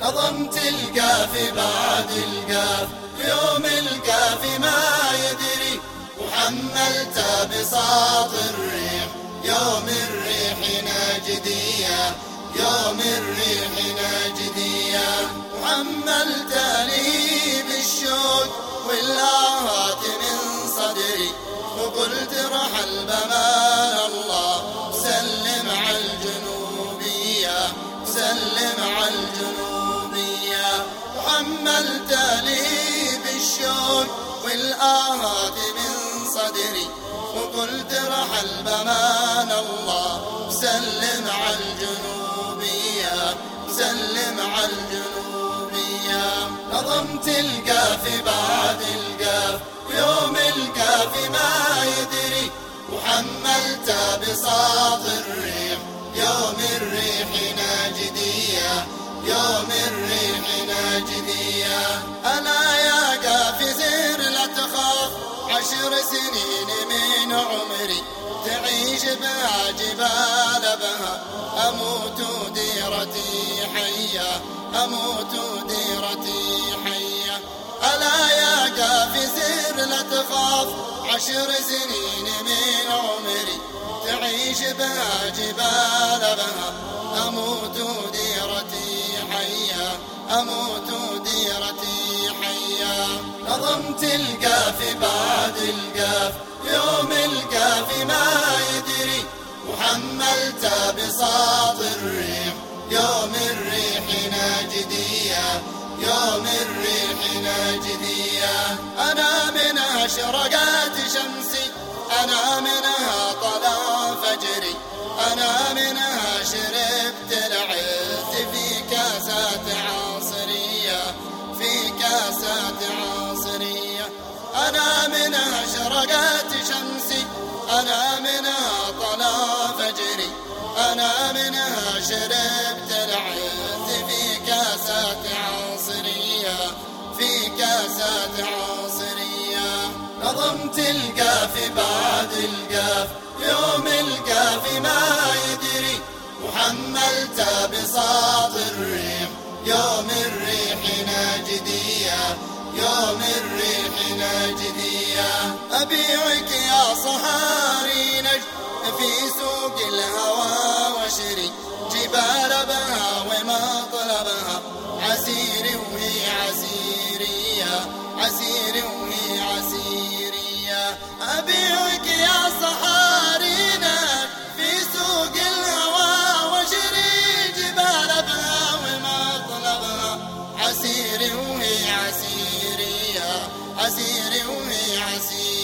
نظمت القاف بعد القاف يوم القاف ما يدري. وحملت بساط الريح يوم الريح ناجدية يوم الريح ناجدية. وحملت لي بالشوق والآهات من صدري. وقلت رحل بمان الله سلم على الجنوبية سلم على الجنوبية. وحملت لي بالشوق والآهات من صدري وقلت رحل بمان الله. سلم على الجنوبية سلم على الجنوبية نظمت القاف بعد القاف يوم القاف ما يدري. وحملت بساط الريح يوم الريح ناجدية يوم الريح سنين من عمري تعيش بها جبال بها. أموت ديرتي حية أموت ديرتي حية. ألا يا زير لا تخاف. عشر سنين من عمري تعيش بها جبال بها. أموت ديرتي حية أموت ديرتي نظمت القاف بعد القاف. يوم القاف ما يدري. وحملت بساط الريح. يوم الريح ناجدية. يوم الريح ناجدية. أنا من أشرقات شمسي. أنا منها طلع فجري. أنا منها شرقات شمسي أنا منها طلع فجري أنا منها شربت العز في كاسات عصرية في كاسات عصرية. نظمت القاف بعد القاف يوم القاف ما يدري. وحملت بساط يوم الريح ناجدية أبيعك يا صهاري نجد في سوق الهوى وشري. جبال بها ومطلبها عسير وهي عسيرية. عسير وهي عسيرية. أبيعك حزير وعسير